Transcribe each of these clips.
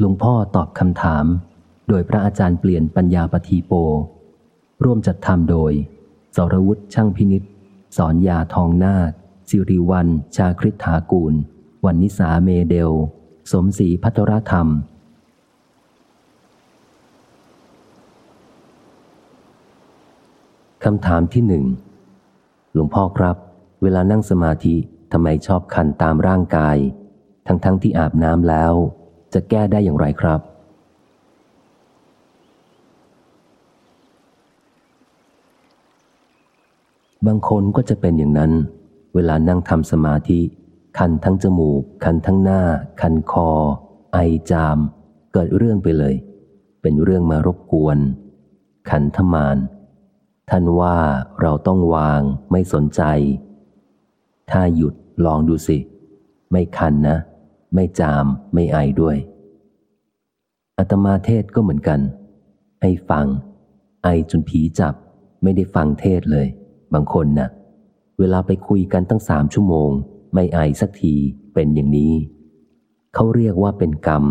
หลวงพ่อตอบคำถาม โดยพระอาจารย์เปลี่ยนปัญญาปทีโป ร่วมจัดทำโดย สรวุฒิช่างพินิษสอนยาทองนาคสิริวัน ชาคริษฐากูล วันนิสาเมเดล สมศรีพัทรธรรม คำถามที่หนึ่งหลวงพ่อครับ เวลานั่งสมาธิทำไมชอบคันตามร่างกาย ทั้งๆทที่อาบน้ำแล้ว จะแก้ได้อย่างไรครับ บางคนก็จะเป็นอย่างนั้น เวลานั่งทำสมาธิ คันทั้งจมูก คันทั้งหน้า คันคอ ไอจาม เกิดเรื่องไปเลย เป็นเรื่องมารบกวน ขันธมาน ท่านว่าเราต้องวางไม่สนใจ ถ้าหยุดลองดูสิ ไม่คันนะ ไม่จาม ไม่ไอด้วยอาตมาเทศก็เหมือนกัน ให้ฟัง ไอจนผีจับ ไม่ได้ฟังเทศเลย บางคนนะ่ะ เวลาไปคุยกันตั้งสามชั่วโมง ไม่ไอสักทีเป็นอย่างนี้ เขาเรียกว่าเป็นกรรม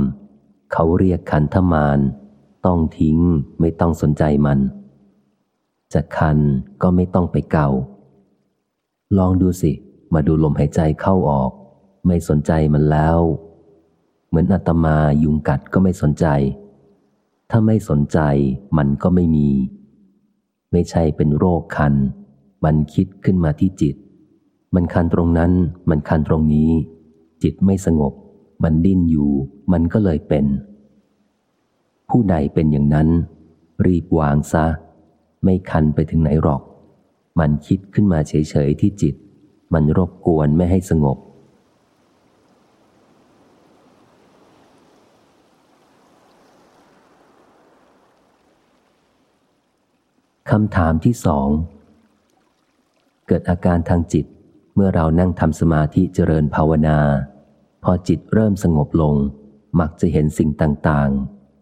เขาเรียกขันธมาน ต้องทิ้ง ไม่ต้องสนใจมัน จะคันก็ไม่ต้องไปเกาลองดูสิ มาดูลมหายใจเข้าออก ไม่สนใจมันแล้ว เหมือนอาตมายุงกัดก็ไม่สนใจ ถ้าไม่สนใจมันก็ไม่มี ไม่ใช่เป็นโรคคัน มันคิดขึ้นมาที่จิต มันคันตรงนั้น มันคันตรงนี้ จิตไม่สงบ มันดิ้นอยู่ มันก็เลยเป็น ผู้ใดเป็นอย่างนั้น รีบวางซะ ไม่คันไปถึงไหนหรอก มันคิดขึ้นมาเฉยๆที่จิต มันรบกวนไม่ให้สงบ คำถามที่สอง เกิดอาการทางจิตเมื่อเรานั่งทำสมาธิเจริญภาวนา พอจิตเริ่มสงบลง มักจะเห็นสิ่งต่าง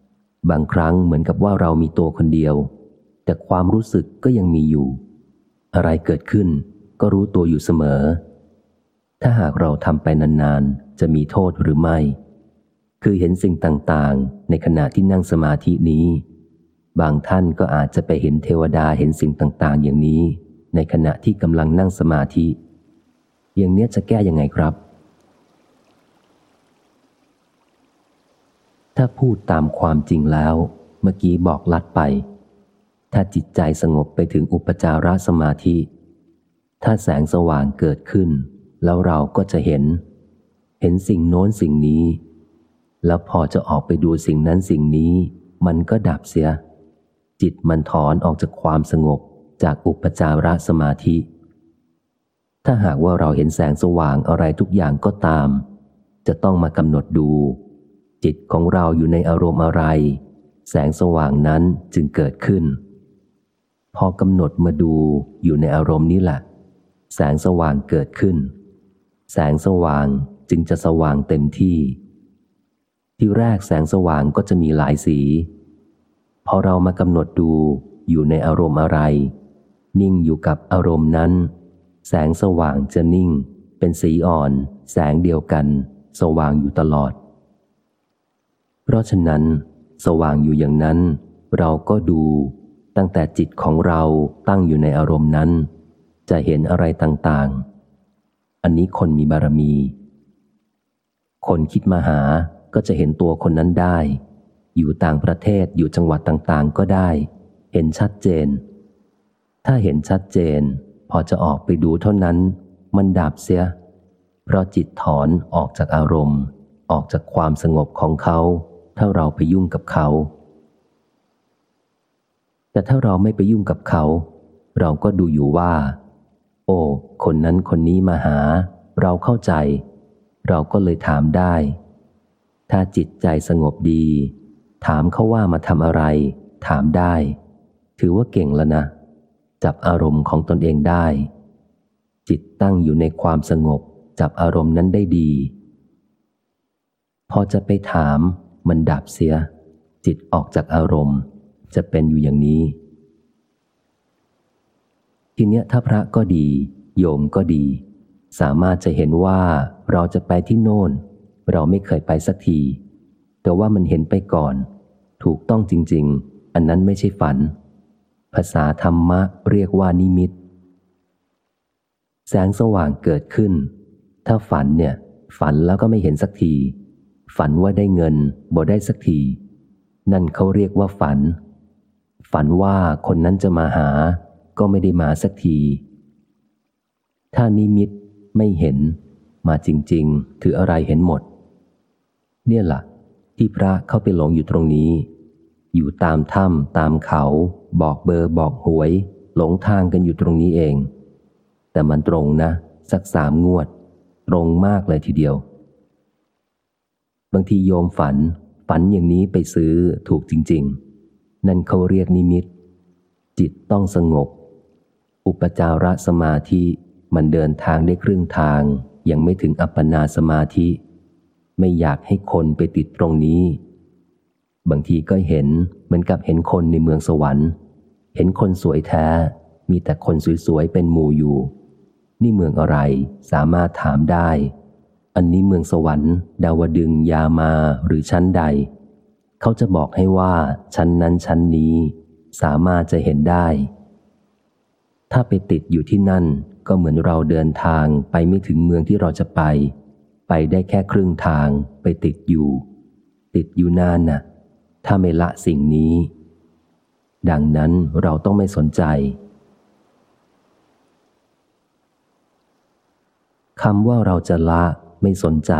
ๆ บางครั้งเหมือนกับว่าเรามีตัวคนเดียว แต่ความรู้สึกก็ยังมีอยู่ อะไรเกิดขึ้นก็รู้ตัวอยู่เสมอ ถ้าหากเราทำไปนานๆ จะมีโทษหรือไม่ คือเห็นสิ่งต่างๆ ในขณะที่นั่งสมาธินี้ บางท่านก็อาจจะไปเห็นเทวดาเห็นสิ่งต่าง ๆ อย่างนี้ ในขณะที่กำลังนั่งสมาธิ อย่างเนี้ยจะแก้ยังไงครับ ถ้าพูดตามความจริงแล้ว เมื่อกี้บอกลัดไป ถ้าจิตใจสงบไปถึงอุปจารสมาธิ ถ้าแสงสว่างเกิดขึ้น แล้วเราก็จะเห็น เห็นสิ่งโน้นสิ่งนี้ แล้วพอจะออกไปดูสิ่งนั้นสิ่งนี้ มันก็ดับเสีย จิตมันถอนออกจากความสงบจากอุปจารสมาธิ ถ้าหากว่าเราเห็นแสงสว่างอะไรทุกอย่างก็ตาม จะต้องมากำหนดดู จิตของเราอยู่ในอารมณ์อะไร แสงสว่างนั้นจึงเกิดขึ้น พอกำหนดมาดูอยู่ในอารมณ์นี้แหละ แสงสว่างเกิดขึ้น แสงสว่างจึงจะสว่างเต็มที่ ที่แรกแสงสว่างก็จะมีหลายสี พอเรามากำหนดดูอยู่ในอารมณ์อะไร นิ่งอยู่กับอารมณ์นั้น แสงสว่างจะนิ่ง เป็นสีอ่อน แสงเดียวกัน สว่างอยู่ตลอด เพราะฉะนั้น สว่างอยู่อย่างนั้น เราก็ดูตั้งแต่จิตของเราตั้งอยู่ในอารมณ์นั้น จะเห็นอะไรต่างๆ อันนี้คนมีบารมี คนคิดมาหาก็จะเห็นตัวคนนั้นได้ อยู่ต่างประเทศอยู่จังหวัดต่างๆ ก็ได้ เห็นชัดเจน ถ้าเห็นชัดเจน พอจะออกไปดูเท่านั้น มันดับเสีย เพราะจิตถอนออกจากอารมณ์ ออกจากความสงบของเขา ถ้าเราไปยุ่งกับเขา แต่ถ้าเราไม่ไปยุ่งกับเขา เราก็ดูอยู่ว่า โอ้คนนั้นคนนี้มาหา เราเข้าใจ เราก็เลยถามได้ถ้าจิตใจสงบดี ถามเขาว่ามาทำอะไร ถามได้ ถือว่าเก่งแล้วนะ จับอารมณ์ของตนเองได้ จิตตั้งอยู่ในความสงบ จับอารมณ์นั้นได้ดี พอจะไปถามมันดับเสีย จิตออกจากอารมณ์ จะเป็นอยู่อย่างนี้ ทีเนี้ยถ้าพระก็ดี โยมก็ดี สามารถจะเห็นว่าเราจะไปที่โน่น เราไม่เคยไปสักทีแต่ว่ามันเห็นไปก่อน ถูกต้องจริง ๆ อันนั้นไม่ใช่ฝัน ภาษาธรรมะเรียกว่านิมิต แสงสว่างเกิดขึ้น ถ้าฝันเนี่ย ฝันแล้วก็ไม่เห็นสักที ฝันว่าได้เงินบ่ได้สักที นั่นเขาเรียกว่าฝัน ฝันว่าคนนั้นจะมาหา ก็ไม่ได้มาสักที ถ้านิมิตไม่เห็น มาจริง ๆ ถืออะไรเห็นหมด เนี่ยละ่ะที่พระเข้าไปหลงอยู่ตรงนี้ อยู่ตามถ้ำตามเขา บอกเบอร์บอกหวย หลงทางกันอยู่ตรงนี้เอง แต่มันตรงนะ สักสามงวด ตรงมากเลยทีเดียว บางทีโยมฝัน ฝันอย่างนี้ไปซื้อถูกจริง ๆ นั่นเขาเรียกนิมิต จิตต้องสงบ อุปจารสมาธิมันเดินทางได้ครึ่งทาง ยังไม่ถึงอัปปนาสมาธิ ไม่อยากให้คนไปติดตรงนี้ บางทีก็เห็นเหมือนกับเห็นคนในเมืองสวรรค์ เห็นคนสวยแท้ มีแต่คนสวยๆเป็นหมู่อยู่ นี่เมืองอะไรสามารถถามได้ อันนี้เมืองสวรรค์ ดาวดึงยามาหรือชั้นใด เขาจะบอกให้ว่าชั้นนั้นชั้นนี้ สามารถจะเห็นได้ ถ้าไปติดอยู่ที่นั่นก็เหมือนเราเดินทางไปไม่ถึงเมืองที่เราจะไป ไปได้แค่ครึ่งทางไปติดอยู่ ติดอยู่นานนะ่ะ ถ้าไม่ละสิ่งนี้ ดังนั้นเราต้องไม่สนใจคำว่าเราจะละไม่สนใจ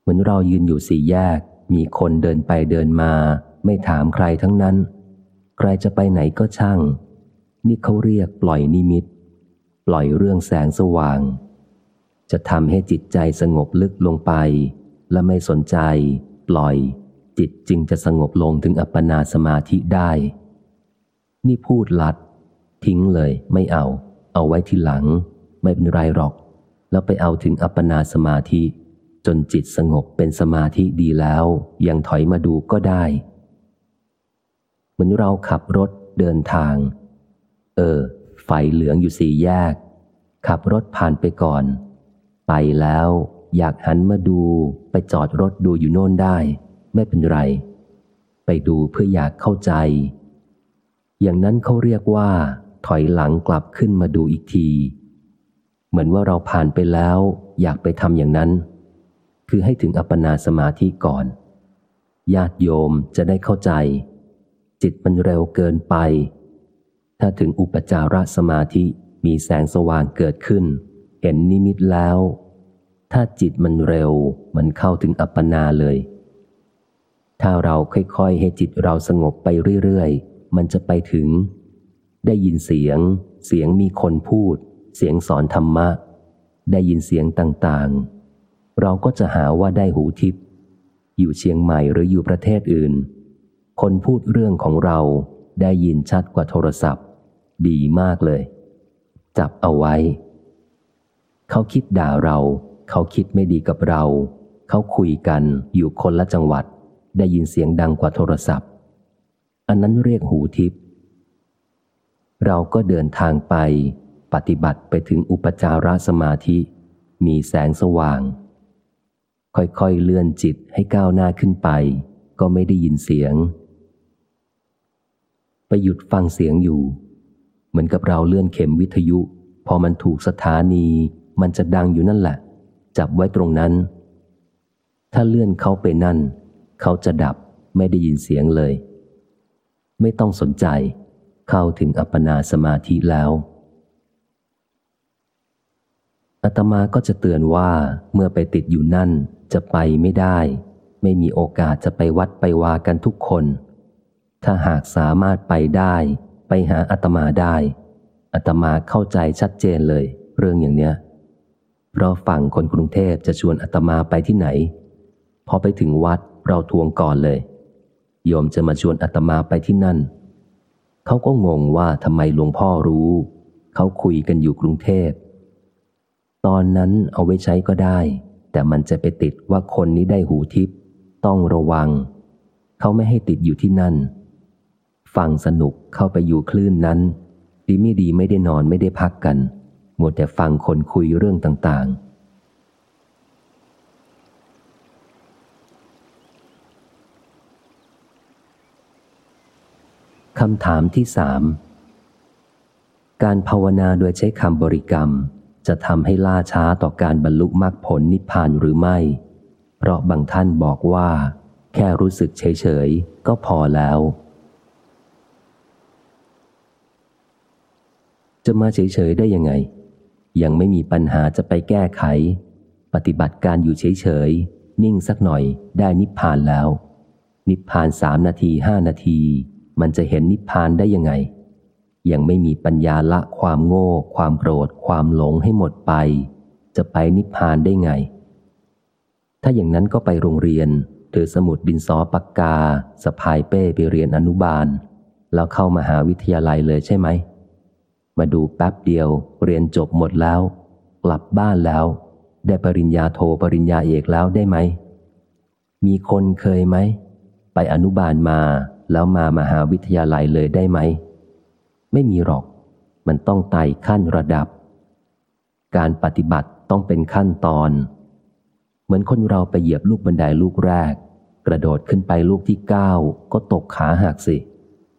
เหมือนเรายืนอยู่สี่แยก มีคนเดินไปเดินมา ไม่ถามใครทั้งนั้น ใครจะไปไหนก็ช่าง นี่เขาเรียกปล่อยนิมิต ปล่อยเรื่องแสงสว่าง จะทำให้จิตใจสงบลึกลงไป และไม่สนใจ ปล่อย จิตจึงจะสงบลงถึงอัปปนาสมาธิได้ นี่พูดลัด ทิ้งเลยไม่เอา เอาไว้ที่หลัง ไม่เป็นไรหรอก แล้วไปเอาถึงอัปปนาสมาธิ จนจิตสงบเป็นสมาธิดีแล้ว ยังถอยมาดูก็ได้ เหมือนเราขับรถเดินทาง เออ ไฟเหลืองอยู่สี่แยก ขับรถผ่านไปก่อน ไปแล้ว อยากหันมาดูไปจอดรถดูอยู่โน่นได้ ไม่เป็นไร ไปดูเพื่ออยากเข้าใจ อย่างนั้นเขาเรียกว่า ถอยหลังกลับขึ้นมาดูอีกที เหมือนว่าเราผ่านไปแล้ว อยากไปทำอย่างนั้น คือให้ถึงอัปปนาสมาธิก่อน ญาติโยมจะได้เข้าใจ จิตมันเร็วเกินไป ถ้าถึงอุปจารสมาธิมีแสงสว่างเกิดขึ้น เห็นนิมิตแล้ว ถ้าจิตมันเร็วมันเข้าถึงอัปปนาเลย ถ้าเราค่อยๆ ให้จิตเราสงบไปเรื่อยๆ มันจะไปถึง ได้ยินเสียง เสียงมีคนพูด เสียงสอนธรรมะ ได้ยินเสียงต่างๆ เราก็จะหาว่าได้หูทิพย์อยู่เชียงใหม่หรืออยู่ประเทศอื่น คนพูดเรื่องของเราได้ยินชัดกว่าโทรศัพท์ ดีมากเลย จับเอาไว้ เขาคิดด่าเรา เขาคิดไม่ดีกับเรา เขาคุยกันอยู่คนละจังหวัด ได้ยินเสียงดังกว่าโทรศัพท์ อันนั้นเรียกหูทิพย์เราก็เดินทางไป ปฏิบัติไปถึงอุปจารสมาธิ มีแสงสว่าง ค่อยๆเลื่อนจิตให้ก้าวหน้าขึ้นไป ก็ไม่ได้ยินเสียง ไปหยุดฟังเสียงอยู่ เหมือนกับเราเลื่อนเข็มวิทยุ พอมันถูกสถานี มันจะดังอยู่นั่นแหละ จับไว้ตรงนั้น ถ้าเลื่อนเขาไปนั่น เขาจะดับไม่ได้ยินเสียงเลย ไม่ต้องสนใจ เข้าถึงอัปปนาสมาธิแล้วอาตมาก็จะเตือนว่าเมื่อไปติดอยู่นั่นจะไปไม่ได้ ไม่มีโอกาสจะไปวัดไปวากันทุกคน ถ้าหากสามารถไปได้ ไปหาอาตมาได้อาตมาเข้าใจชัดเจนเลย เรื่องอย่างเนี้ยเพราะฝั่งคนกรุงเทพจะชวนอาตมาไปที่ไหน พอไปถึงวัด เราทวงก่อนเลย โยมจะมาชวนอาตมาไปที่นั่น เขาก็งงว่าทำไมหลวงพ่อรู้ เขาคุยกันอยู่กรุงเทพ ตอนนั้นเอาไว้ใช้ก็ได้ แต่มันจะไปติดว่าคนนี้ได้หูทิพต้องระวัง เขาไม่ให้ติดอยู่ที่นั่น ฟังสนุกเข้าไปอยู่คลื่นนั้น ดีไม่ดีไม่ได้นอนไม่ได้พักกันหมดแต่ฟังคนคุยเรื่องต่างๆ คำถามที่สามการภาวนาโดยใช้คำบริกรรม จะทำให้ล่าช้าต่อการบรรลุมรรคผลนิพพานหรือไม่ เพราะบางท่านบอกว่า แค่รู้สึกเฉยๆ ก็พอแล้ว จะมาเฉยๆ ได้ยังไง ยังไม่มีปัญหาจะไปแก้ไข ปฏิบัติการอยู่เฉยๆ นิ่งสักหน่อยได้นิพพานแล้ว นิพพานสามนาทีห้านาที มันจะเห็นนิพพานได้ยังไง ยังไม่มีปัญญาละความโง่ ความโกรธ ความหลงให้หมดไป จะไปนิพพานได้ไง ถ้าอย่างนั้นก็ไปโรงเรียนถือสมุดดินสอปากกาสะพายเป้ไปเรียนอนุบาล แล้วเข้ามาหาวิทยาลัยเลยใช่ไหม มาดูแป๊บเดียว เรียนจบหมดแล้ว กลับบ้านแล้ว ได้ปริญญาโทรปริญญาเอกแล้วได้ไหมมีคนเคยไหม ไปอนุบาลมา แล้วมามหาวิทยาลัยเลยได้ไหม ไม่มีหรอก มันต้องไต่ขั้นระดับ การปฏิบัติต้องเป็นขั้นตอน เหมือนคนเราไปเหยียบลูกบันไดลูกแรก กระโดดขึ้นไปลูกที่เก้าก็ตกขาหักสิ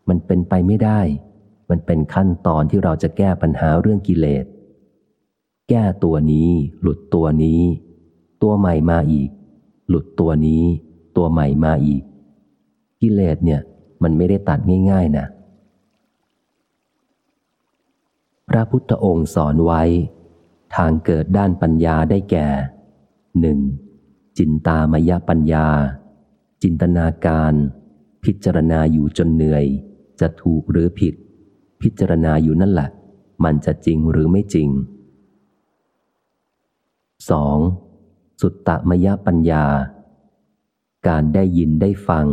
มันเป็นไปไม่ได้ มันเป็นขั้นตอนที่เราจะแก้ปัญหาเรื่องกิเลส แก้ตัวนี้ หลุดตัวนี้ ตัวใหม่มาอีก หลุดตัวนี้ ตัวใหม่มาอีก กิเลสเนี่ย มันไม่ได้ตัดง่ายๆนะ พระพุทธองค์สอนไว้ ทางเกิดด้านปัญญาได้แก่หนึ่งจินตามยปัญญา จินตนาการ พิจารณาอยู่จนเหนื่อย จะถูกหรือผิด พิจารณาอยู่นั่นแหละ มันจะจริงหรือไม่จริง 2. สุตตมยปัญญา การได้ยินได้ฟัง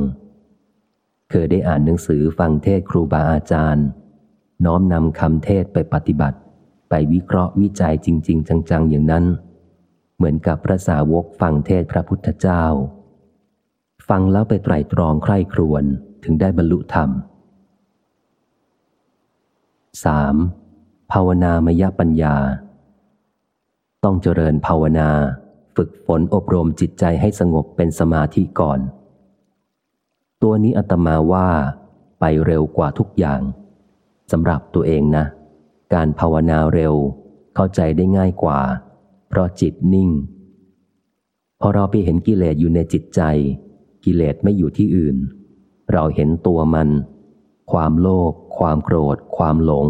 เคยได้อ่านหนังสือฟังเทศครูบาอาจารย์ น้อมนำคำเทศไปปฏิบัติ ไปวิเคราะห์วิจัยจริง ๆ จัง ๆ อย่างนั้น เหมือนกับพระสาวกฟังเทศพระพุทธเจ้า ฟังแล้วไปไตรตรองใคร่ครวญถึงได้บรรลุธรรม 3. ภาวนามยปัญญา ต้องเจริญภาวนา ฝึกฝนอบรมจิตใจให้สงบเป็นสมาธิก่อน ตัวนี้อาตมาว่าไปเร็วกว่าทุกอย่างสำหรับตัวเองนะ การภาวนาเร็วเข้าใจได้ง่ายกว่า เพราะจิตนิ่ง พอเราไปเห็นกิเลสอยู่ในจิตใจ กิเลสไม่อยู่ที่อื่น เราเห็นตัวมัน ความโลภความโกรธ ความหลง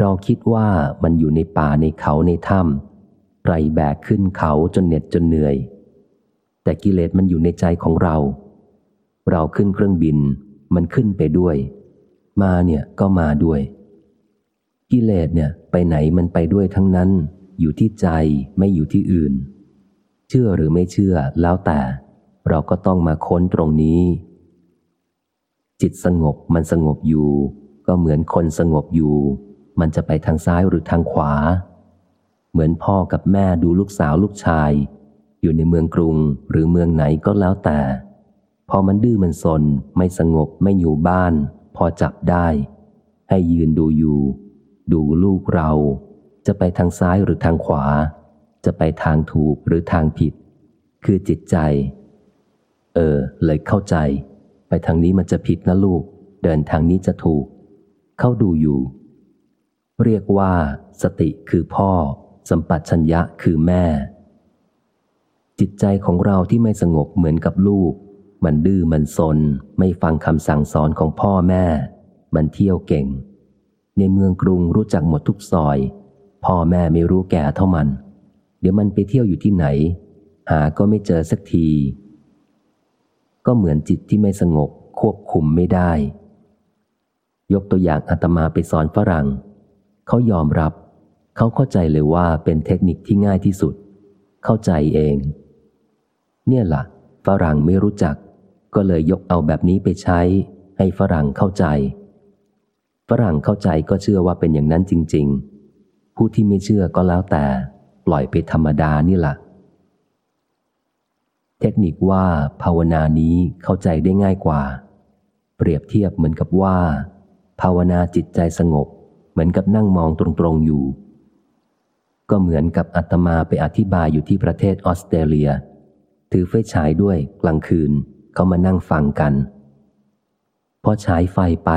เราคิดว่ามันอยู่ในป่าในเขาในถ้ำไรแบกขึ้นเขาจนเหน็ดจนเหนื่อย แต่กิเลสมันอยู่ในใจของเรา เราขึ้นเครื่องบิน มันขึ้นไปด้วย มาเนี่ยก็มาด้วย กิเลสเนี่ยไปไหนมันไปด้วยทั้งนั้น อยู่ที่ใจไม่อยู่ที่อื่น เชื่อหรือไม่เชื่อแล้วแต่ เราก็ต้องมาค้นตรงนี้ จิตสงบมันสงบอยู่ ก็เหมือนคนสงบอยู่ มันจะไปทางซ้ายหรือทางขวา เหมือนพ่อกับแม่ดูลูกสาวลูกชาย อยู่ในเมืองกรุงหรือเมืองไหนก็แล้วแต่ พอมันดื้อมันสน ไม่สงบไม่อยู่บ้าน พอจับได้ ให้ยืนดูอยู่ ดูลูกเรา จะไปทางซ้ายหรือทางขวา จะไปทางถูกหรือทางผิด คือจิตใจ เออ เลยเข้าใจ ไปทางนี้มันจะผิดนะลูก เดินทางนี้จะถูก เข้าดูอยู่ เรียกว่า สติคือพ่อ สัมปัชัญญะคือแม่ จิตใจของเราที่ไม่สงบเหมือนกับลูก มันดื้อมันซน ไม่ฟังคำสั่งสอนของพ่อแม่ มันเที่ยวเก่ง ในเมืองกรุงรู้จักหมดทุกซอย พ่อแม่ไม่รู้แก่เท่ามัน เดี๋ยวมันไปเที่ยวอยู่ที่ไหน หาก็ไม่เจอสักที ก็เหมือนจิตที่ไม่สงบควบคุมไม่ได้ ยกตัวอย่างอาตมาไปสอนฝรั่ง เขายอมรับ เขาเข้าใจเลยว่าเป็นเทคนิคที่ง่ายที่สุด เข้าใจเอง เนี่ยละ่ะฝรั่งไม่รู้จัก ก็เลยยกเอาแบบนี้ไปใช้ ให้ฝรั่งเข้าใจ ฝรั่งเข้าใจก็เชื่อว่าเป็นอย่างนั้นจริง ๆ ผู้ที่ไม่เชื่อก็แล้วแต่ ปล่อยไปธรรมดานี่แหละเทคนิคว่าภาวนานี้เข้าใจได้ง่ายกว่า เปรียบเทียบเหมือนกับว่า ภาวนาจิตใจสงบ เหมือนกับนั่งมองตรงๆอยู่ ก็เหมือนกับอาตมาไปอธิบายอยู่ที่ประเทศออสเตรเลีย ถือไฟฉายด้วยกลางคืน เขามานั่งฟังกันพพอฉายไฟไป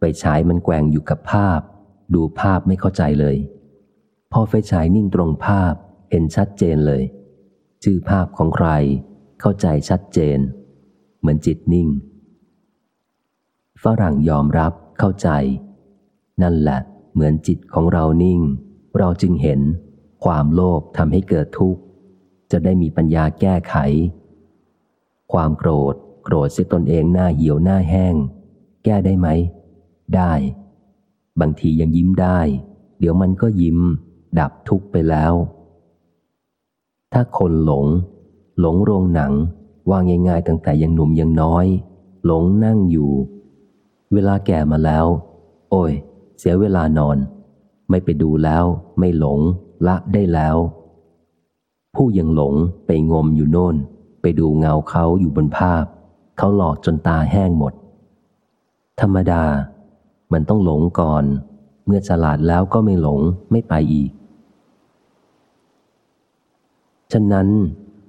ไปฉายมันแกว่งอยู่กับภาพ ดูภาพไม่เข้าใจเลย พอไฟฉายนิ่งตรงภาพเห็นชัดเจนเลย ชื่อภาพของใคร เข้าใจชัดเจน เหมือนจิตนิ่ง ฝรั่งยอมรับเข้าใจ นั่นแหละ เหมือนจิตของเรานิ่ง เราจึงเห็น ความโลภทำให้เกิดทุกข์ จะได้มีปัญญาแก้ไข ความโกรธ โกรธเสียตนเองหน้าเหี่ยวหน้าแห้ง แก้ได้ไหม ได้ บางทียังยิ้มได้ เดี๋ยวมันก็ยิ้ม ดับทุกข์ไปแล้ว ถ้าคนหลง หลงโรงหนังว่าง่ายๆตั้งแต่ยังหนุ่มยังน้อย หลงนั่งอยู่ เวลาแก่มาแล้ว โอ้ย เสียเวลานอน ไม่ไปดูแล้ว ไม่หลง ละได้แล้ว ผู้ยังหลงไปงมอยู่โน่น ไปดูเงาเขาอยู่บนภาพ เขาหลอกจนตาแห้งหมด ธรรมดา มันต้องหลงก่อน เมื่อฉลาดแล้วก็ไม่หลงไม่ไปอีก ฉะนั้น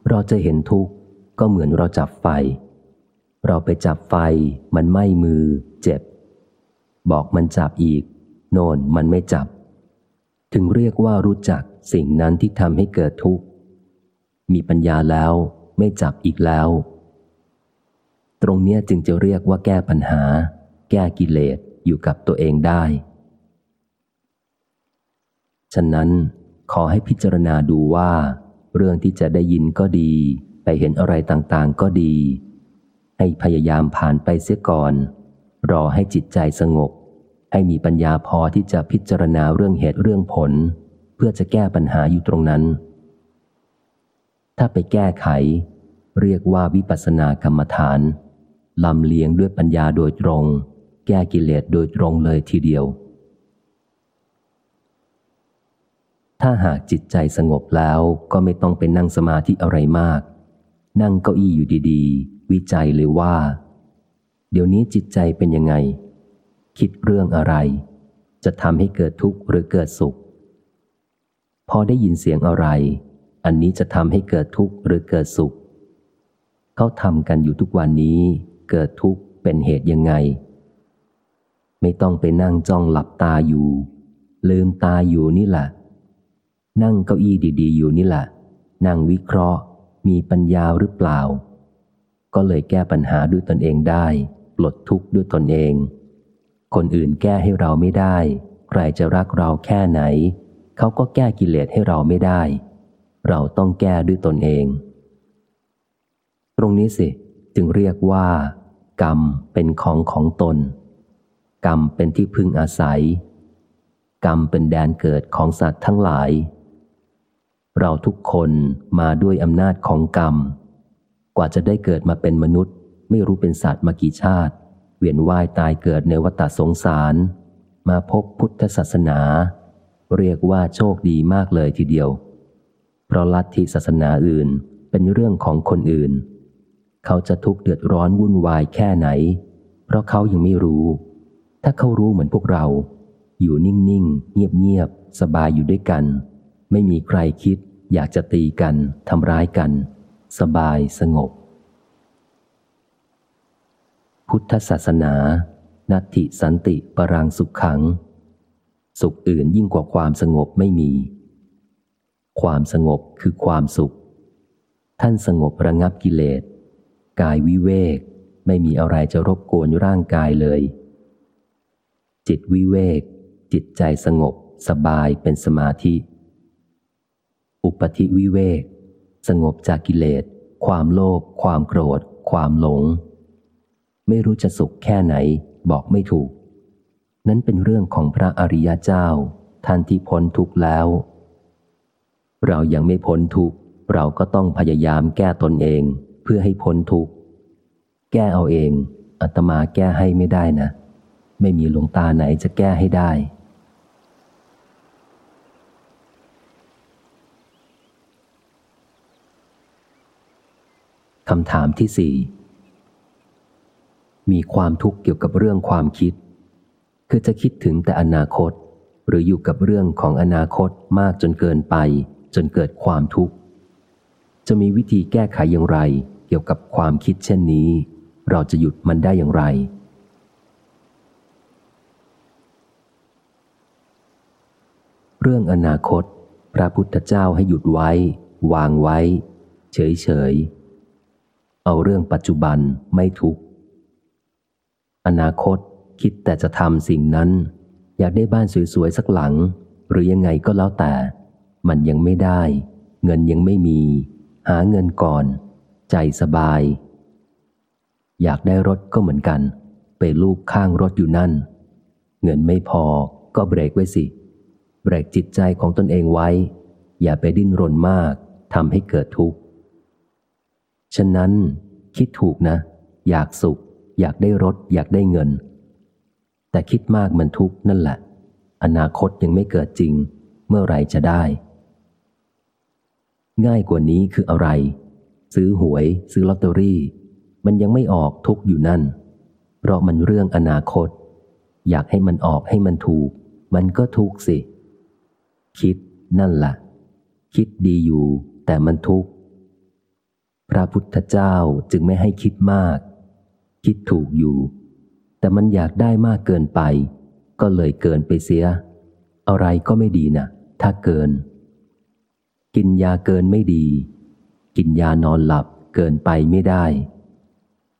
เราจะเห็นทุกข์ก็เหมือนเราจับไฟ เราไปจับไฟ มันไหม้มือ เจ็บ บอกมันจับอีก โน่นมันไม่จับ ถึงเรียกว่ารู้จักสิ่งนั้นที่ทำให้เกิดทุกข์มีปัญญาแล้ว ไม่จับอีกแล้ว ตรงเนี้ยจึงจะเรียกว่าแก้ปัญหา แก้กิเลสอยู่กับตัวเองได้ ฉะนั้นขอให้พิจารณาดูว่า เรื่องที่จะได้ยินก็ดี ไปเห็นอะไรต่างๆก็ดี ให้พยายามผ่านไปเสียก่อน รอให้จิตใจสงบ ให้มีปัญญาพอที่จะพิจารณาเรื่องเหตุเรื่องผล เพื่อจะแก้ปัญหาอยู่ตรงนั้น ถ้าไปแก้ไข เรียกว่าวิปัสสนากรรมฐานลำเลียงด้วยปัญญาโดยตรง แก้กิเลสโดยตรงเลยทีเดียว ถ้าหากจิตใจสงบแล้วก็ไม่ต้องไปนั่งสมาธิอะไรมาก นั่งเก้าอี้อยู่ดีๆ วิจัยเลยว่า เดี๋ยวนี้จิตใจเป็นยังไง คิดเรื่องอะไร จะทำให้เกิดทุกข์หรือเกิดสุข พอได้ยินเสียงอะไร อันนี้จะทำให้เกิดทุกข์หรือเกิดสุข เขาทำกันอยู่ทุกวันนี้ เกิดทุกข์เป็นเหตุยังไง ไม่ต้องไปนั่งจ้องหลับตาอยู่ ลืมตาอยู่นี่แหละ นั่งเก้าอี้ดี ๆ อยู่นี่แหละ นั่งวิเคราะห์ มีปัญญาหรือเปล่า ก็เลยแก้ปัญหาด้วยตนเองได้ ปลดทุกข์ด้วยตนเอง คนอื่นแก้ให้เราไม่ได้ ใครจะรักเราแค่ไหน เขาก็แก้กิเลสให้เราไม่ได้ เราต้องแก้ด้วยตนเอง ตรงนี้สิ จึงเรียกว่า กรรมเป็นของของตน กรรมเป็นที่พึ่งอาศัย กรรมเป็นแดนเกิดของสัตว์ทั้งหลาย เราทุกคนมาด้วยอำนาจของกรรม กว่าจะได้เกิดมาเป็นมนุษย์ ไม่รู้เป็นสัตว์มากี่ชาติ เวียนว่ายตายเกิดในวัฏสงสาร มาพบพุทธศาสนา เรียกว่าโชคดีมากเลยทีเดียว ราะลัทธิศาสนาอื่นเป็นเรื่องของคนอื่น เขาจะทุกข์เดือดร้อนวุ่นวายแค่ไหน เพราะเขายังไม่รู้ ถ้าเขารู้เหมือนพวกเรา อยู่นิ่งๆ เงียบๆ สบายอยู่ด้วยกัน ไม่มีใครคิด อยากจะตีกันทำร้ายกัน สบายสงบ พุทธศาสนา นัตติสันติปรังสุขขัง สุขอื่นยิ่งกว่าความสงบไม่มี ความสงบคือความสุข ท่านสงบระงับกิเลส กายวิเวกไม่มีอะไรจะรบกวนร่างกายเลย จิตวิเวก จิตใจสงบ สบายเป็นสมาธิ อุปธิวิเวก สงบจากกิเลส ความโลภความโกรธ ความหลง ไม่รู้จะสุขแค่ไหน บอกไม่ถูก นั้นเป็นเรื่องของพระอริยเจ้า ท่านที่พ้นทุกข์แล้ว เรายังไม่พ้นทุกข์ เราก็ต้องพยายามแก้ตนเองเพื่อให้พ้นทุกข์ แก้เอาเองอาตมาแก้ให้ไม่ได้นะ ไม่มีหลวงตาไหนจะแก้ให้ได้ คำถามที่สี่มีความทุกข์เกี่ยวกับเรื่องความคิด คือจะคิดถึงแต่อนาคต หรืออยู่กับเรื่องของอนาคตมากจนเกินไป จนเกิดความทุกข์ จะมีวิธีแก้ไขอย่างไร เกี่ยวกับความคิดเช่นนี้ เราจะหยุดมันได้อย่างไร เรื่องอนาคต พระพุทธเจ้าให้หยุดไว้ วางไว้ เฉยเฉยเอาเรื่องปัจจุบันไม่ทุกข์อนาคตคิดแต่จะทำสิ่งนั้น อยากได้บ้านสวยๆสักหลัง หรือยังไงก็แล้วแต่ มันยังไม่ได้ เงินยังไม่มี หาเงินก่อน ใจสบาย อยากได้รถก็เหมือนกัน ไปลูกข้างรถอยู่นั่น เงินไม่พอก็เบรกไว้สิ เบรกจิตใจของตนเองไว้ อย่าไปดิ้นรนมากทำให้เกิดทุกข์ ฉะนั้น คิดถูกนะ อยากสุข อยากได้รถ อยากได้เงิน แต่คิดมากมันทุกข์นั่นแหละ อนาคตยังไม่เกิดจริง เมื่อไรจะได้ ง่ายกว่านี้คืออะไร ซื้อหวย ซื้อลอตเตอรี่ มันยังไม่ออกทุกอยู่นั่น เพราะมันเรื่องอนาคต อยากให้มันออกให้มันถูก มันก็ทุกสิ คิดนั่นแหละคิดดีอยู่ แต่มันทุกข์พระพุทธเจ้าจึงไม่ให้คิดมาก คิดถูกอยู่ แต่มันอยากได้มากเกินไป ก็เลยเกินไปเสีย อะไรก็ไม่ดีนะถ้าเกิน กินยาเกินไม่ดี กินยานอนหลับเกินไปไม่ได้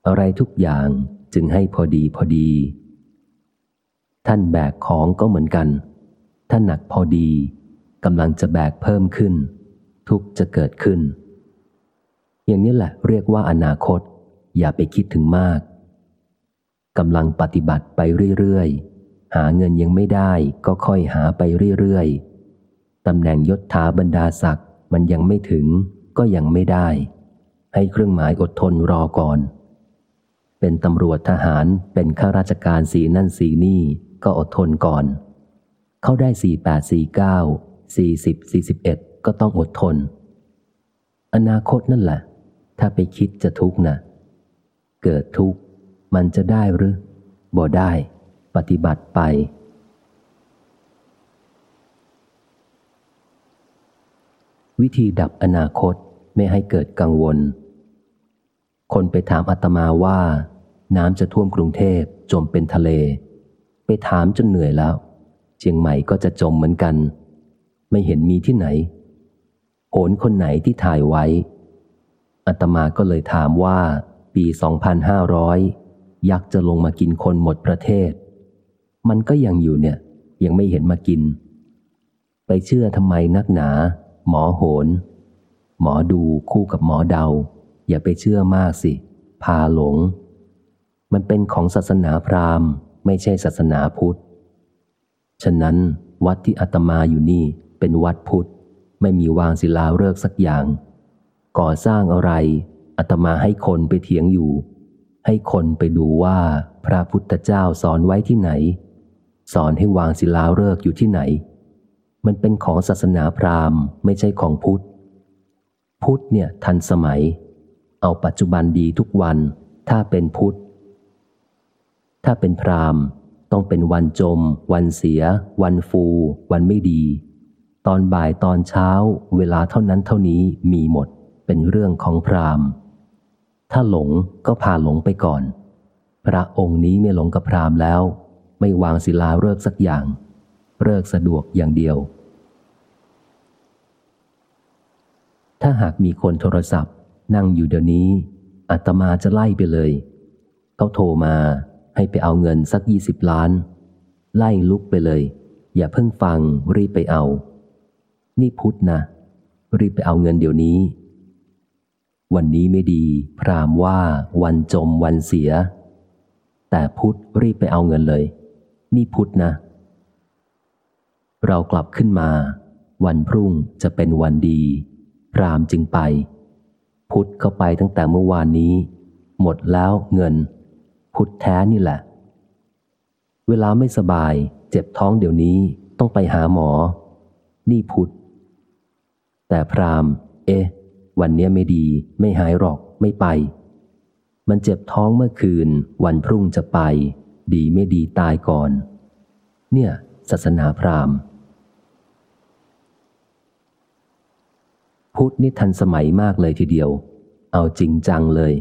อะไรทุกอย่างจึงให้พอดีพอดี ท่านแบกของก็เหมือนกันท่านหนักพอดีกำลังจะแบกเพิ่มขึ้น ทุกจะเกิดขึ้น อย่างนี้แหละเรียกว่าอนาคต อย่าไปคิดถึงมากกำลังปฏิบัติไปเรื่อยๆ หาเงินยังไม่ได้ก็ค่อยหาไปเรื่อยๆ ตำแหน่งยศถาบรรดาศักดิ์มันยังไม่ถึงก็ยังไม่ได้ ให้เครื่องหมายอดทนรอก่อน เป็นตำรวจทหารเป็นข้าราชการสีนั่นสีนี่ก็อดทนก่อน เขาได้สี่แปดสี่เก้าสี่สิบสี่สิบเอ็ดก็ต้องอดทน อนาคตนั่นแหละ ถ้าไปคิดจะทุกข์นะเกิดทุกข์มันจะได้หรือบ่ได้ ปฏิบัติไป วิธีดับอนาคตไม่ให้เกิดกังวล คนไปถามอาตมาว่า น้ำจะท่วมกรุงเทพจมเป็นทะเล ไปถามจนเหนื่อยแล้ว เชียงใหม่ก็จะจมเหมือนกัน ไม่เห็นมีที่ไหนโหนคนไหนที่ถ่ายไว้อาตมาก็เลยถามว่า ปี 2500 ยักษ์จะลงมากินคนหมดประเทศ มันก็ยังอยู่เนี่ย ยังไม่เห็นมากิน ไปเชื่อทำไมนักหนา หมอโหน หมอดูคู่กับหมอเดา อย่าไปเชื่อมากสิ พาหลง มันเป็นของศาสนาพราหมณ์ ไม่ใช่ศาสนาพุทธ ฉะนั้นวัดที่อาตมาอยู่นี่เป็นวัดพุทธ ไม่มีวางศิลาฤกษ์สักอย่าง ก่อสร้างอะไรอาตมาให้คนไปเถียงอยู่ ให้คนไปดูว่าพระพุทธเจ้าสอนไว้ที่ไหน สอนให้วางศิลาฤกษ์อยู่ที่ไหน มันเป็นของศาสนาพราหมณ์ ไม่ใช่ของพุทธ พุทธเนี่ยทันสมัย เอาปัจจุบันดีทุกวัน ถ้าเป็นพุทธ ถ้าเป็นพราหมณ์ ต้องเป็นวันจม วันเสีย วันฟู วันไม่ดี ตอนบ่ายตอนเช้า เวลาเท่านั้นเท่านี้มีหมด เป็นเรื่องของพราหมณ์ ถ้าหลงก็พาหลงไปก่อน พระองค์นี้ไม่หลงกับพราหมณ์แล้ว ไม่วางศิลาเลิกสักอย่างเลิกสะดวกอย่างเดียว ถ้าหากมีคนโทรศัพท์ นั่งอยู่เดี๋ยวนี้อาตมาจะไล่ไปเลยเขาโทรมาให้ไปเอาเงินสักยี่สิบล้าน ไล่ลุกไปเลย อย่าเพิ่งฟังรีบไปเอา นี่พุทธนะ รีบไปเอาเงินเดี๋ยวนี้ วันนี้ไม่ดี พรามว่าวันจมวันเสีย แต่พุทธรีบไปเอาเงินเลย นี่พุทธนะ เรากลับขึ้นมา วันพรุ่งจะเป็นวันดี พรามจึงไป พุทธเข้าไปตั้งแต่เมื่อวานนี้ หมดแล้วเงิน พุทธแท้นี่แหละ เวลาไม่สบาย เจ็บท้องเดี๋ยวนี้ต้องไปหาหมอ นี่พุทธแต่พรามเอ๊ะ วันนี้ไม่ดี ไม่หายหรอกไม่ไป มันเจ็บท้องเมื่อคืน วันพรุ่งจะไป ดีไม่ดีตายก่อน เนี่ย ศาสนาพราหมณ์ พุทธนี่ทันสมัยมากเลยทีเดียว เอาจริงจังเลย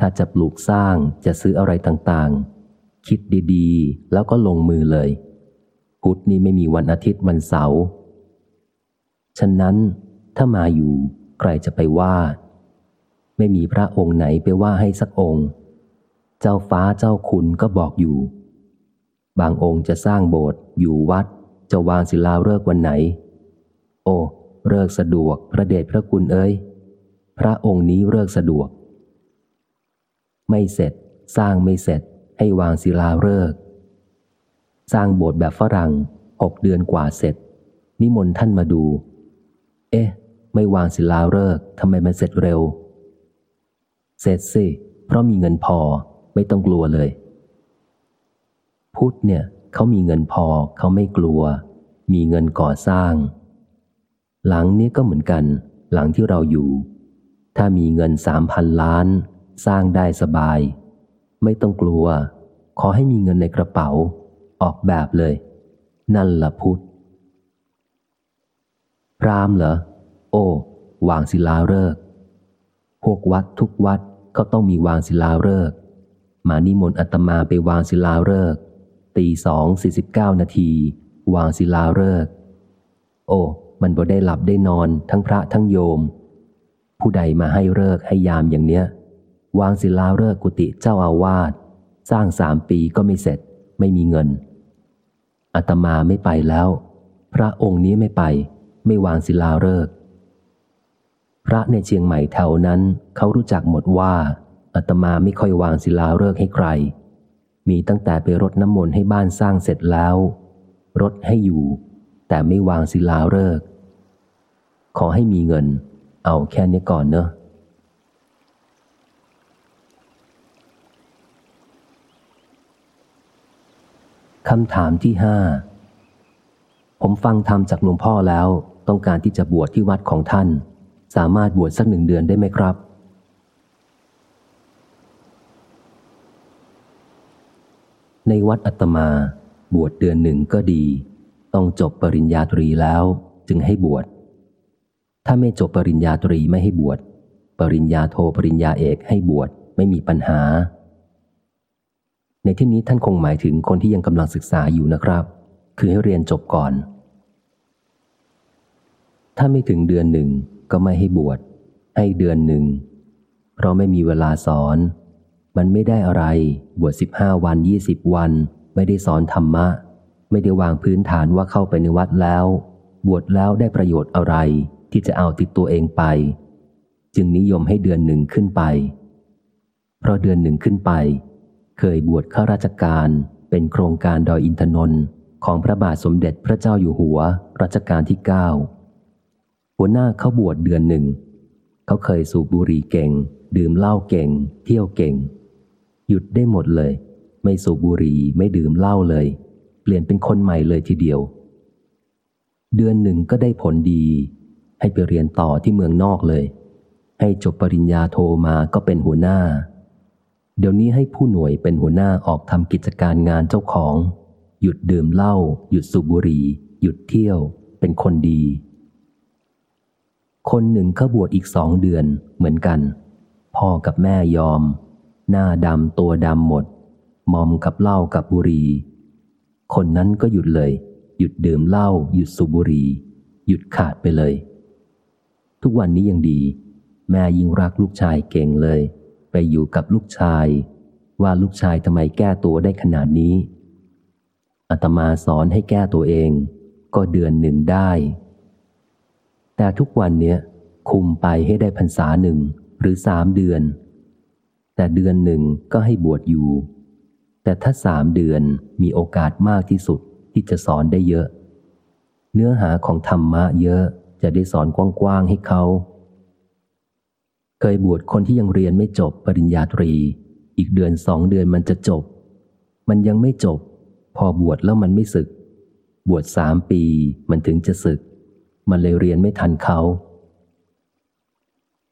ถ้าจะปลูกสร้างจะซื้ออะไรต่างๆ คิดดีๆ แล้วก็ลงมือเลย พุทธนี่ไม่มีวันอาทิตย์วันเสาร์ฉะนั้นถ้ามาอยู่ใครจะไปว่า ไม่มีพระองค์ไหนไปว่าให้สักองค์ เจ้าฟ้าเจ้าคุณก็บอกอยู่ บางองค์จะสร้างโบสถ์อยู่วัด จะวางศิลาฤกษ์วันไหน โอ้ เลิกสะดวก พระเดชพระคุณเอ้ย พระองค์นี้เลิกสะดวก ไม่เสร็จ สร้างไม่เสร็จ ให้วางศิลาฤกษ์สร้างโบสถ์แบบฝรั่งหกเดือนกว่าเสร็จ นิมนต์ท่านมาดู เอ๊ะ ไม่วางศิลาฤกษ์ทำไมมันเสร็จเร็ว เสร็จสิ เพราะมีเงินพอไม่ต้องกลัวเลย พุทธเนี่ยเขามีเงินพอเขาไม่กลัว มีเงินก่อสร้าง หลังนี้ก็เหมือนกัน หลังที่เราอยู่ ถ้ามีเงินสามพันล้าน สร้างได้สบาย ไม่ต้องกลัว ขอให้มีเงินในกระเป๋า ออกแบบเลย นั่นละพุทธพรามเหรอ โอ้วางศิลาฤกษ์พวกวัดทุกวัดก็ต้องมีวางศิลาฤกษ์มานิมนต์อาตมาไปวางศิลาฤกษ์ตีสองสี่สิบเก้านาที วางศิลาฤกษ์โอ้ มันบ่ได้หลับได้นอนทั้งพระทั้งโยม ผู้ใดมาให้เลิกให้ยามอย่างเนี้ย วางศิลาฤกษ์กุฏิเจ้าอาวาสสร้างสามปีก็ไม่เสร็จ ไม่มีเงินอาตมาไม่ไปแล้ว พระองค์นี้ไม่ไป ไม่วางศิลาฤกษ์พระในเชียงใหม่แถวนั้นเขารู้จักหมดว่าอาตมาไม่ค่อยวางศิลาฤกษ์ให้ใคร มีตั้งแต่ไปรดน้ำมนต์ให้บ้านสร้างเสร็จแล้ว รดให้อยู่ แต่ไม่วางศิลาฤกษ์ ขอให้มีเงิน เอาแค่นี้ก่อนเนอะคำถามที่ห้าผมฟังธรรมจากหลวงพ่อแล้ว ต้องการที่จะบวชที่วัดของท่าน สามารถบวชสักหนึ่งเดือนได้ไหมครับ ในวัดอัตมา บวชเดือนหนึ่งก็ดี ต้องจบปริญญาตรีแล้ว จึงให้บวช ถ้าไม่จบปริญญาตรีไม่ให้บวช ปริญญาโทปริญญาเอกให้บวชไม่มีปัญหา ในที่นี้ท่านคงหมายถึงคนที่ยังกำลังศึกษาอยู่นะครับ คือให้เรียนจบก่อน ถ้าไม่ถึงเดือนหนึ่งก็ไม่ให้บวช ให้เดือนหนึ่ง เพราะไม่มีเวลาสอน มันไม่ได้อะไร บวชสิบห้าวันยี่สิบวัน ไม่ได้สอนธรรมะ ไม่ได้วางพื้นฐานว่าเข้าไปในวัดแล้ว บวชแล้วได้ประโยชน์อะไร ที่จะเอาติดตัวเองไป จึงนิยมให้เดือนหนึ่งขึ้นไป เพราะเดือนหนึ่งขึ้นไป เคยบวชข้าราชการเป็นโครงการดอยอินทนนท์ของพระบาทสมเด็จพระเจ้าอยู่หัวรัชกาลที่เก้าหัวหน้าเขาบวชเดือนหนึ่ง เขาเคยสูบบุหรี่เก่ง ดื่มเหล้าเก่ง เที่ยวเก่ง หยุดได้หมดเลย ไม่สูบบุหรี่ไม่ดื่มเหล้าเลย เปลี่ยนเป็นคนใหม่เลยทีเดียว เดือนหนึ่งก็ได้ผลดี ให้ไปเรียนต่อที่เมืองนอกเลย ให้จบปริญญาโทมาก็เป็นหัวหน้า เดี๋ยวนี้ให้ผู้หน่วยเป็นหัวหน้าออกทำกิจการงานเจ้าของ หยุดดื่มเหล้าหยุดสูบบุหรี่ หยุดเที่ยว เป็นคนดี คนหนึ่งเขาบวชอีกสองเดือนเหมือนกัน พ่อกับแม่ยอม หน้าดำตัวดำหมด มอมกับเหล้ากับบุหรี่ คนนั้นก็หยุดเลย หยุดดื่มเหล้าหยุดสูบบุหรี่ หยุดขาดไปเลย ทุกวันนี้ยังดี แม่ยิ่งรักลูกชายเก่งเลย ไปอยู่กับลูกชาย ว่าลูกชายทำไมแก้ตัวได้ขนาดนี้อาตมาสอนให้แก้ตัวเอง ก็เดือนหนึ่งได้ แต่ทุกวันเนี้ยคุมไปให้ได้พรรษาหนึ่งหรือสามเดือน แต่เดือนหนึ่งก็ให้บวชอยู่ แต่ถ้าสามเดือนมีโอกาสมากที่สุดที่จะสอนได้เยอะ เนื้อหาของธรรมะเยอะ จะได้สอนกว้างๆให้เขา เคยบวชคนที่ยังเรียนไม่จบปริญญาตรี อีกเดือนสองเดือนมันจะจบ มันยังไม่จบ พอบวชแล้วมันไม่ศึก บวชสามปีมันถึงจะศึก มันเลยเรียนไม่ทันเขา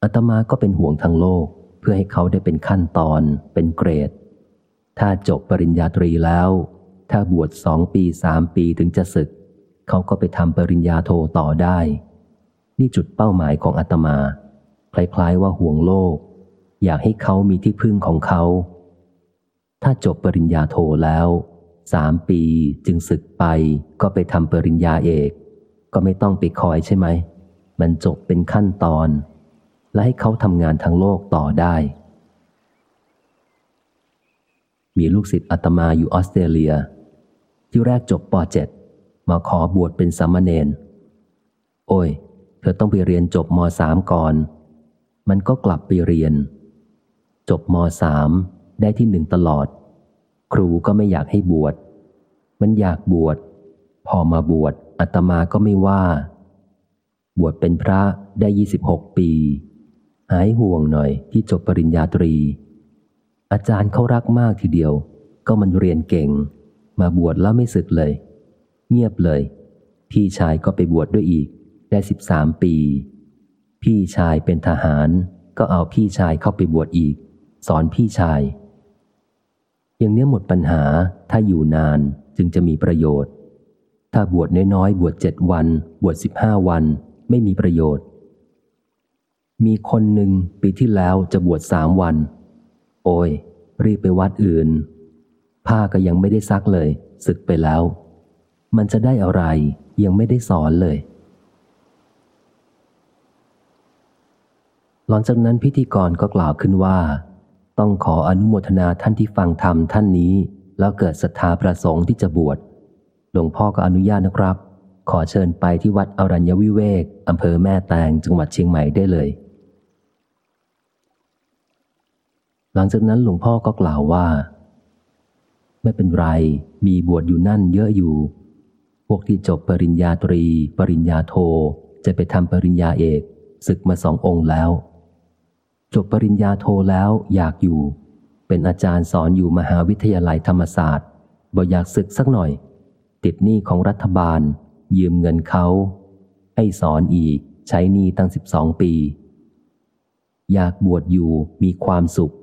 อาตมาก็เป็นห่วงทางโลกเพื่อให้เขาได้เป็นขั้นตอน เป็นเกรด ถ้าจบปริญญาตรีแล้ว ถ้าบวชสองปีสามปีถึงจะศึก เขาก็ไปทำปริญญาโทต่อได้ นี่จุดเป้าหมายของอาตมา คล้ายๆว่าห่วงโลก อยากให้เขามีที่พึ่งของเขา ถ้าจบปริญญาโทแล้วสามปีจึงศึกไปก็ไปทำปริญญาเอก ก็ไม่ต้องไปคอยใช่ไหม มันจบเป็นขั้นตอน และให้เขาทำงานทางโลกต่อได้ มีลูกศิษย์อาตมาอยู่ออสเตรเลีย ที่แรกจบป .7 มาขอบวชเป็นสามเณรโอ้ย เธอต้องไปเรียนจบม .3 ก่อน มันก็กลับไปเรียน จบม .3 ได้ที่หนึ่งตลอด ครูก็ไม่อยากให้บวช มันอยากบวช พอมาบวชอาตมาก็ไม่ว่า บวชเป็นพระได้26ปี หายห่วงหน่อยที่จบปริญญาตรี อาจารย์เขารักมากทีเดียว ก็มันเรียนเก่ง มาบวชแล้วไม่สึกเลย เงียบเลย พี่ชายก็ไปบวชดด้วยอีก ได้13ปี พี่ชายเป็นทหาร ก็เอาพี่ชายเข้าไปบวชอีก สอนพี่ชาย อย่างเนี้ยหมดปัญหาถ้าอยู่นานจึงจะมีประโยชน์ ถ้าบวชน้อยๆ บวชเจ็ดวัน บวชสิบห้าวัน ไม่มีประโยชน์ มีคนหนึ่งปีที่แล้วจะบวชสามวัน โอ้ย รีบไปวัดอื่น ผ้าก็ยังไม่ได้ซักเลยศึกไปแล้ว มันจะได้อะไรยังไม่ได้สอนเลย หลังจากนั้นพิธีกรก็กล่าวขึ้นว่า ต้องขออนุโมทนาท่านที่ฟังธรรมท่านนี้ แล้วเกิดศรัทธาประสงค์ที่จะบวชหลวงพ่อก็อนุญาตนะครับ ขอเชิญไปที่วัดอรัญญวิเวกอำเภอแม่แตงจังหวัดเชียงใหม่ได้เลย หลังจากนั้นหลวงพ่อก็กล่าวว่า ไม่เป็นไร มีบวชอยู่นั่นเยอะอยู่ พวกที่จบปริญญาตรี ปริญญาโท จะไปทำปริญญาเอกศึกมาสององค์แล้ว จบปริญญาโทแล้วอยากอยู่ เป็นอาจารย์สอนอยู่มหาวิทยาลัยธรรมศาสตร์บ่อยากศึกสักหน่อย ติดหนี้ของรัฐบาล ยืมเงินเขา ให้สอนอีก ใช้หนี้ตั้งสิบสองปี อยากบวชอยู่มีความสุข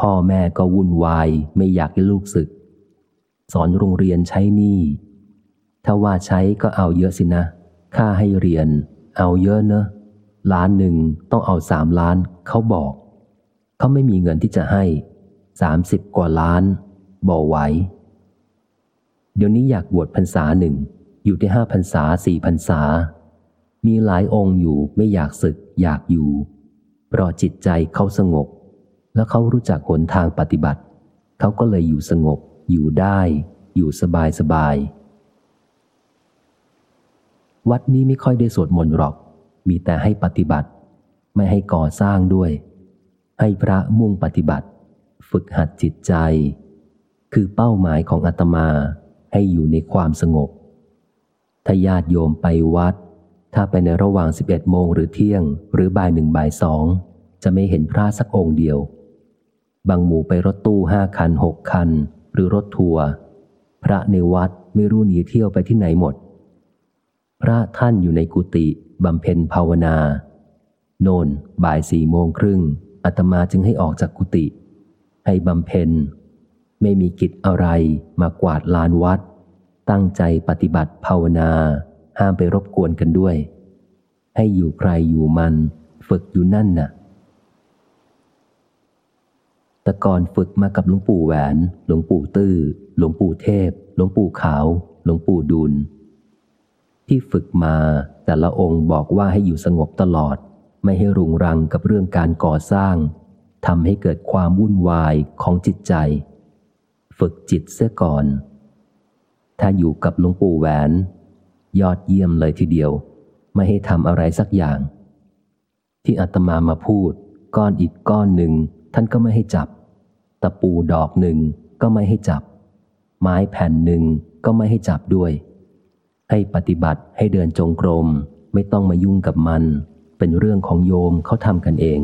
พ่อแม่ก็วุ่นวายไม่อยากให้ลูกศึก สอนโรงเรียนใช้หนี้ถ้าว่าใช้ก็เอาเยอะสินะ ค่าให้เรียน เอาเยอะเนอะล้านหนึ่งต้องเอาสามล้าน เขาบอก เขาไม่มีเงินที่จะให้สามสิบกว่าล้านบอกไหว เดี๋ยวนี้อยากบวชพรรษาหนึ่ง อยู่ที่ห้าพรรษาสี่พรรษา มีหลายองค์อยู่ไม่อยากศึกอยากอยู่ เพราะจิตใจเขาสงบ แล้วเขารู้จักหนทางปฏิบัติ เขาก็เลยอยู่สงบ อยู่ได้ อยู่สบายสบาย วัดนี้ไม่ค่อยได้สวดมนต์หรอก มีแต่ให้ปฏิบัติ ไม่ให้ก่อสร้างด้วย ให้พระมุ่งปฏิบัติ ฝึกหัดจิตใจ คือเป้าหมายของอาตมาให้อยู่ในความสงบ ถ้าญาติโยมไปวัด ถ้าไปในระหว่าง 11 โมงหรือเที่ยง หรือบ่ายหนึ่งบ่ายสองจะไม่เห็นพระสักองค์เดียว บางหมู่ไปรถตู้ห้าคันหกคัน หรือรถทัวร์พระในวัดไม่รู้หนีเที่ยวไปที่ไหนหมด พระท่านอยู่ในกุฏิบำเพ็ญภาวนา โน่นบ่ายสี่โมงครึ่งอาตมาจึงให้ออกจากกุฏิให้บำเพ็ญ ไม่มีกิจอะไรมากวาดลานวัด ตั้งใจปฏิบัติภาวนา ห้ามไปรบกวนกันด้วย ให้อยู่ใครอยู่มัน ฝึกอยู่นั่นน่ะ แต่ก่อนฝึกมากับหลวงปู่แหวน หลวงปู่ตื้อ หลวงปู่เทพ หลวงปู่ขาว หลวงปู่ดุลที่ฝึกมาแต่ละองค์บอกว่าให้อยู่สงบตลอด ไม่ให้รุงรังกับเรื่องการก่อสร้างทำให้เกิดความวุ่นวายของจิตใจ ฝึกจิตเสียก่อน ถ้าอยู่กับหลวงปู่แหวน ยอดเยี่ยมเลยทีเดียว ไม่ให้ทำอะไรสักอย่าง ที่อาตมามาพูด ก้อนอิฐก้อนหนึ่ง ท่านก็ไม่ให้จับ ตะปูดอกหนึ่งก็ไม่ให้จับ ไม้แผ่นหนึ่งก็ไม่ให้จับด้วย ให้ปฏิบัติให้เดินจงกรม ไม่ต้องมายุ่งกับมัน เป็นเรื่องของโยมเขาทำกันเอง